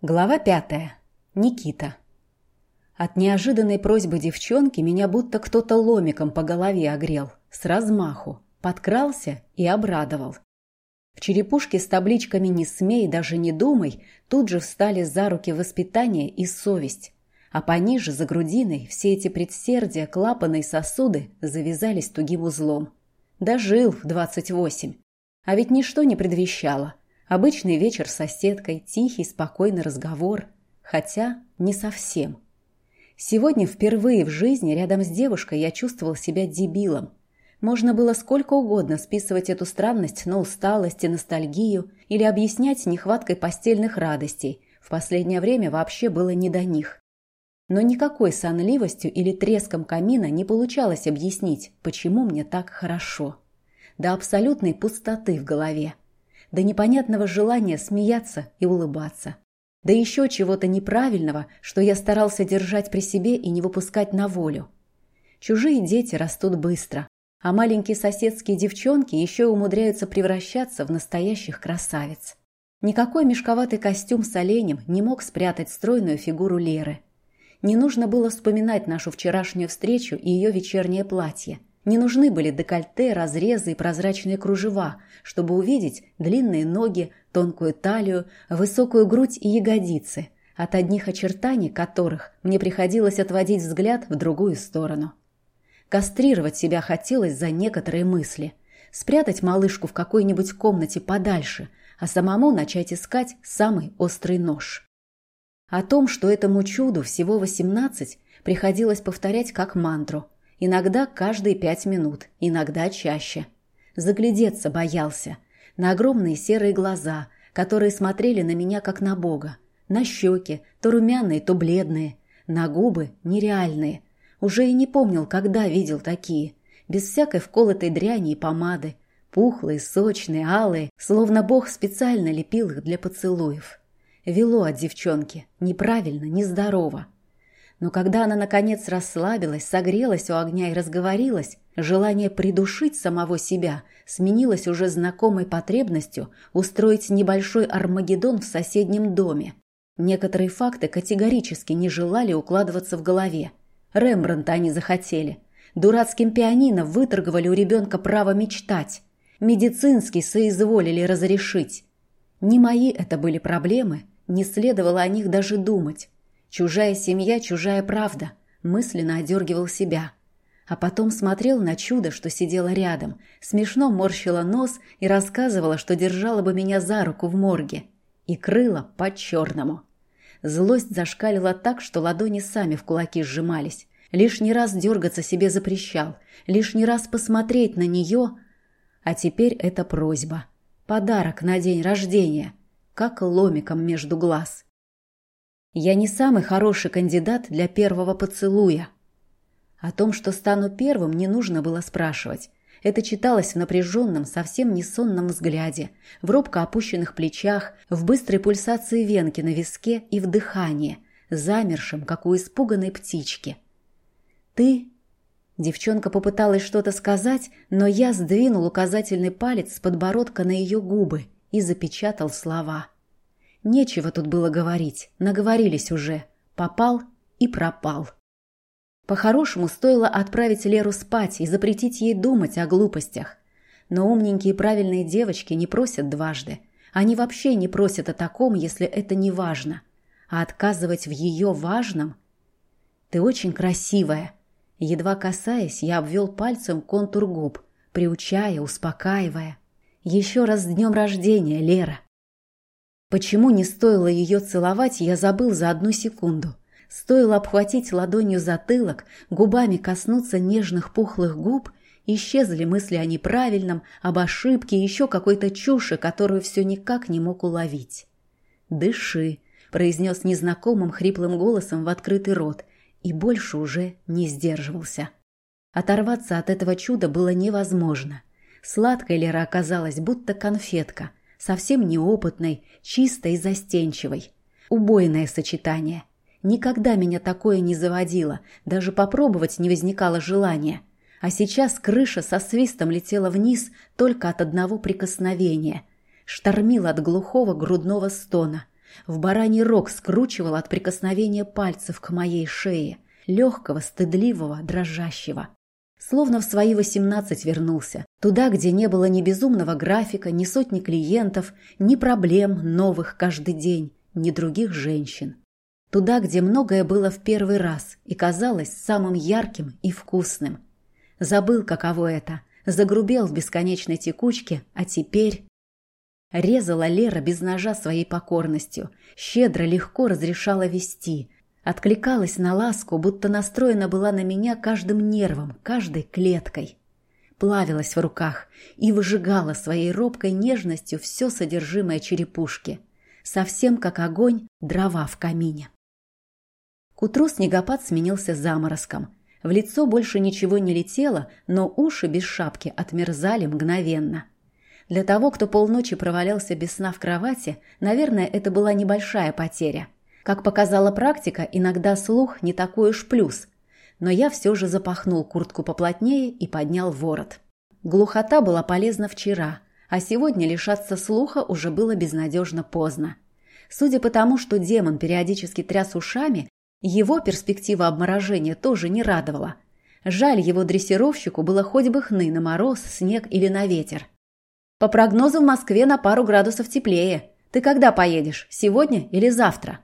Глава пятая. Никита. От неожиданной просьбы девчонки меня будто кто-то ломиком по голове огрел, с размаху, подкрался и обрадовал. В черепушке с табличками «Не смей, даже не думай» тут же встали за руки воспитание и совесть, а пониже, за грудиной, все эти предсердия, клапаны и сосуды завязались тугим узлом. Дожил в двадцать восемь. А ведь ничто не предвещало. Обычный вечер с соседкой, тихий, спокойный разговор. Хотя не совсем. Сегодня впервые в жизни рядом с девушкой я чувствовал себя дебилом. Можно было сколько угодно списывать эту странность на усталость и ностальгию или объяснять нехваткой постельных радостей. В последнее время вообще было не до них. Но никакой сонливостью или треском камина не получалось объяснить, почему мне так хорошо. До абсолютной пустоты в голове до непонятного желания смеяться и улыбаться. Да еще чего-то неправильного, что я старался держать при себе и не выпускать на волю. Чужие дети растут быстро, а маленькие соседские девчонки еще умудряются превращаться в настоящих красавиц. Никакой мешковатый костюм с оленем не мог спрятать стройную фигуру Леры. Не нужно было вспоминать нашу вчерашнюю встречу и ее вечернее платье – не нужны были декольте, разрезы и прозрачные кружева, чтобы увидеть длинные ноги, тонкую талию, высокую грудь и ягодицы, от одних очертаний которых мне приходилось отводить взгляд в другую сторону. Кастрировать себя хотелось за некоторые мысли, спрятать малышку в какой-нибудь комнате подальше, а самому начать искать самый острый нож. О том, что этому чуду всего восемнадцать, приходилось повторять как мантру – Иногда каждые пять минут, иногда чаще. Заглядеться боялся. На огромные серые глаза, которые смотрели на меня как на бога. На щеки, то румяные, то бледные. На губы нереальные. Уже и не помнил, когда видел такие. Без всякой вколотой дряни и помады. Пухлые, сочные, алые, словно бог специально лепил их для поцелуев. Вело от девчонки. Неправильно, нездорово. Но когда она, наконец, расслабилась, согрелась у огня и разговорилась, желание придушить самого себя сменилось уже знакомой потребностью устроить небольшой Армагеддон в соседнем доме. Некоторые факты категорически не желали укладываться в голове. Рембрандта они захотели. Дурацким пианино выторговали у ребенка право мечтать. Медицинский соизволили разрешить. Не мои это были проблемы, не следовало о них даже думать. Чужая семья, чужая правда. Мысленно одергивал себя. А потом смотрел на чудо, что сидело рядом, смешно морщила нос и рассказывала, что держала бы меня за руку в морге. И крыла по-черному. Злость зашкалила так, что ладони сами в кулаки сжимались. Лишний раз дергаться себе запрещал, лишний раз посмотреть на нее. А теперь это просьба. Подарок на день рождения, как ломиком между глаз. Я не самый хороший кандидат для первого поцелуя. О том, что стану первым, не нужно было спрашивать. Это читалось в напряженном, совсем не сонном взгляде, в робко опущенных плечах, в быстрой пульсации венки на виске и в дыхании, замершем, как у испуганной птички. «Ты...» Девчонка попыталась что-то сказать, но я сдвинул указательный палец с подбородка на ее губы и запечатал слова. Нечего тут было говорить, наговорились уже. Попал и пропал. По-хорошему, стоило отправить Леру спать и запретить ей думать о глупостях. Но умненькие правильные девочки не просят дважды. Они вообще не просят о таком, если это не важно. А отказывать в ее важном... «Ты очень красивая». Едва касаясь, я обвел пальцем контур губ, приучая, успокаивая. «Еще раз с днем рождения, Лера!» Почему не стоило ее целовать, я забыл за одну секунду. Стоило обхватить ладонью затылок, губами коснуться нежных пухлых губ, исчезли мысли о неправильном, об ошибке, еще какой-то чуши, которую все никак не мог уловить. «Дыши», — произнес незнакомым хриплым голосом в открытый рот, и больше уже не сдерживался. Оторваться от этого чуда было невозможно. Сладкая Лера оказалась, будто конфетка — совсем неопытной, чистой и застенчивой. Убойное сочетание. Никогда меня такое не заводило, даже попробовать не возникало желания. А сейчас крыша со свистом летела вниз только от одного прикосновения. Штормил от глухого грудного стона. В бараний рог скручивал от прикосновения пальцев к моей шее, легкого, стыдливого, дрожащего. Словно в свои восемнадцать вернулся. Туда, где не было ни безумного графика, ни сотни клиентов, ни проблем новых каждый день, ни других женщин. Туда, где многое было в первый раз и казалось самым ярким и вкусным. Забыл, каково это. Загрубел в бесконечной текучке, а теперь... Резала Лера без ножа своей покорностью, щедро, легко разрешала вести, откликалась на ласку, будто настроена была на меня каждым нервом, каждой клеткой. Плавилась в руках и выжигала своей робкой нежностью все содержимое черепушки, совсем как огонь дрова в камине. К утру снегопад сменился заморозком. В лицо больше ничего не летело, но уши без шапки отмерзали мгновенно. Для того, кто полночи провалялся без сна в кровати, наверное, это была небольшая потеря. Как показала практика, иногда слух не такой уж плюс. Но я все же запахнул куртку поплотнее и поднял ворот. Глухота была полезна вчера, а сегодня лишаться слуха уже было безнадежно поздно. Судя по тому, что демон периодически тряс ушами, его перспектива обморожения тоже не радовала. Жаль, его дрессировщику было хоть бы хны на мороз, снег или на ветер. По прогнозу в Москве на пару градусов теплее. Ты когда поедешь? Сегодня или завтра?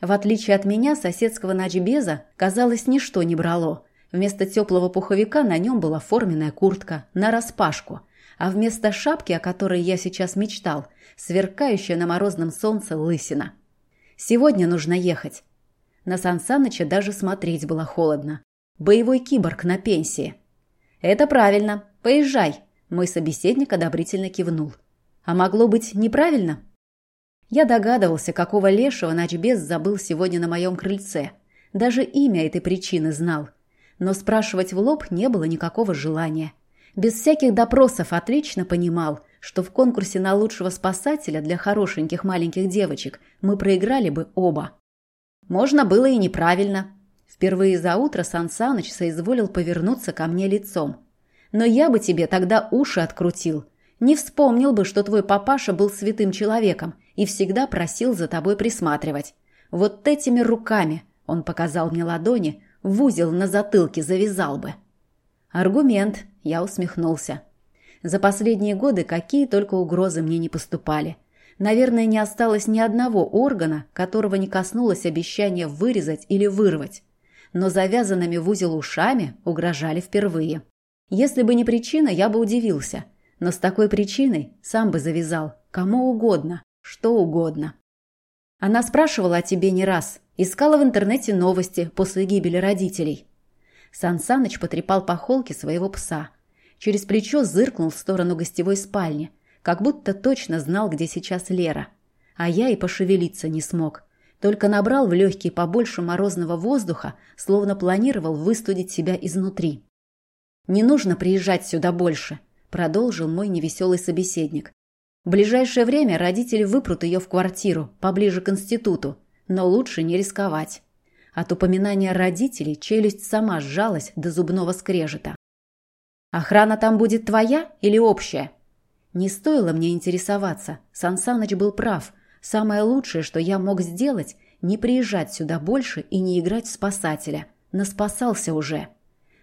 В отличие от меня, соседского ночбеза, казалось, ничто не брало. Вместо теплого пуховика на нем была форменная куртка, на распашку. А вместо шапки, о которой я сейчас мечтал, сверкающая на морозном солнце лысина. Сегодня нужно ехать. На Сансаныча даже смотреть было холодно. Боевой киборг на пенсии. «Это правильно. Поезжай», – мой собеседник одобрительно кивнул. «А могло быть неправильно?» Я догадывался, какого лешего начбез забыл сегодня на моем крыльце. Даже имя этой причины знал. Но спрашивать в лоб не было никакого желания. Без всяких допросов отлично понимал, что в конкурсе на лучшего спасателя для хорошеньких маленьких девочек мы проиграли бы оба. Можно было и неправильно. Впервые за утро Сан Саныч соизволил повернуться ко мне лицом. Но я бы тебе тогда уши открутил. Не вспомнил бы, что твой папаша был святым человеком и всегда просил за тобой присматривать. Вот этими руками, он показал мне ладони, в узел на затылке завязал бы. Аргумент, я усмехнулся. За последние годы какие только угрозы мне не поступали – Наверное, не осталось ни одного органа, которого не коснулось обещания вырезать или вырвать. Но завязанными в узел ушами угрожали впервые. Если бы не причина, я бы удивился. Но с такой причиной сам бы завязал. Кому угодно, что угодно. Она спрашивала о тебе не раз. Искала в интернете новости после гибели родителей. Сан Саныч потрепал по холке своего пса. Через плечо зыркнул в сторону гостевой спальни – как будто точно знал, где сейчас Лера. А я и пошевелиться не смог. Только набрал в легкие побольше морозного воздуха, словно планировал выстудить себя изнутри. «Не нужно приезжать сюда больше», – продолжил мой невеселый собеседник. «В ближайшее время родители выпрут ее в квартиру, поближе к институту, но лучше не рисковать». От упоминания родителей челюсть сама сжалась до зубного скрежета. «Охрана там будет твоя или общая?» Не стоило мне интересоваться. Сансаныч был прав. Самое лучшее, что я мог сделать, не приезжать сюда больше и не играть в спасателя. Наспасался уже.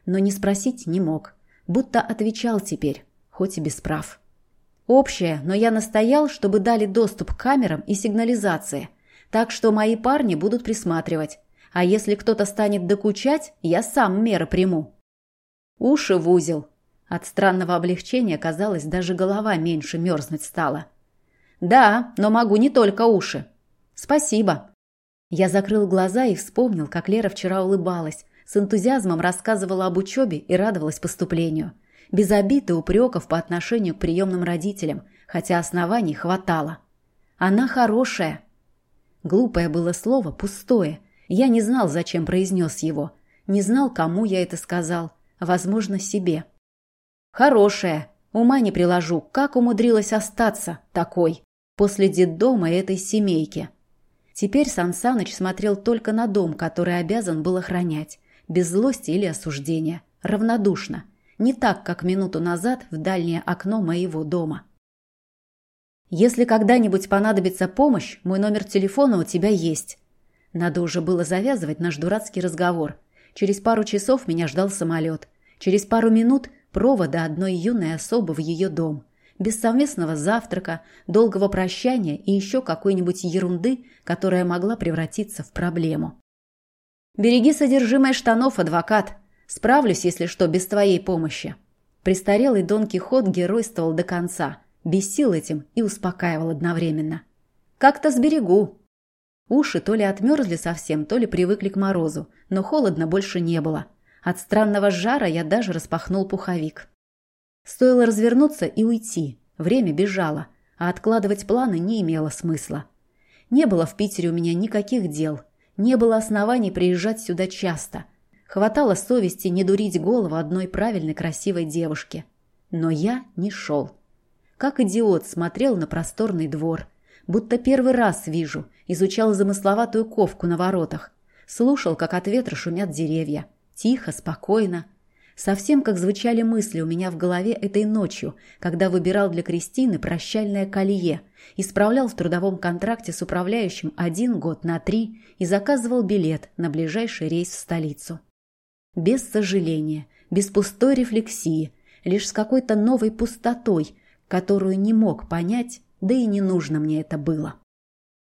Но не спросить не мог. Будто отвечал теперь, хоть и без прав. Общее, но я настоял, чтобы дали доступ к камерам и сигнализации. Так что мои парни будут присматривать. А если кто-то станет докучать, я сам меры приму. Уши в узел, от странного облегчения, казалось, даже голова меньше мерзнуть стала. «Да, но могу не только уши». «Спасибо». Я закрыл глаза и вспомнил, как Лера вчера улыбалась, с энтузиазмом рассказывала об учебе и радовалась поступлению. Без обид и упреков по отношению к приемным родителям, хотя оснований хватало. «Она хорошая». Глупое было слово, пустое. Я не знал, зачем произнес его. Не знал, кому я это сказал. Возможно, себе. Хорошая. Ума не приложу, как умудрилась остаться такой после детдома этой семейки. Теперь Сан Саныч смотрел только на дом, который обязан был охранять, без злости или осуждения, равнодушно, не так, как минуту назад в дальнее окно моего дома. Если когда-нибудь понадобится помощь, мой номер телефона у тебя есть. Надо уже было завязывать наш дурацкий разговор. Через пару часов меня ждал самолет. Через пару минут провода одной юной особы в ее дом. Без совместного завтрака, долгого прощания и еще какой-нибудь ерунды, которая могла превратиться в проблему. «Береги содержимое штанов, адвокат. Справлюсь, если что, без твоей помощи». Престарелый Дон Кихот геройствовал до конца, бесил этим и успокаивал одновременно. «Как-то сберегу». Уши то ли отмерзли совсем, то ли привыкли к морозу, но холодно больше не было. От странного жара я даже распахнул пуховик. Стоило развернуться и уйти. Время бежало, а откладывать планы не имело смысла. Не было в Питере у меня никаких дел. Не было оснований приезжать сюда часто – Хватало совести не дурить голову одной правильной красивой девушке. Но я не шел. Как идиот смотрел на просторный двор. Будто первый раз вижу, изучал замысловатую ковку на воротах. Слушал, как от ветра шумят деревья. Тихо, спокойно. Совсем как звучали мысли у меня в голове этой ночью, когда выбирал для Кристины прощальное колье, исправлял в трудовом контракте с управляющим один год на три и заказывал билет на ближайший рейс в столицу без сожаления, без пустой рефлексии, лишь с какой-то новой пустотой, которую не мог понять, да и не нужно мне это было.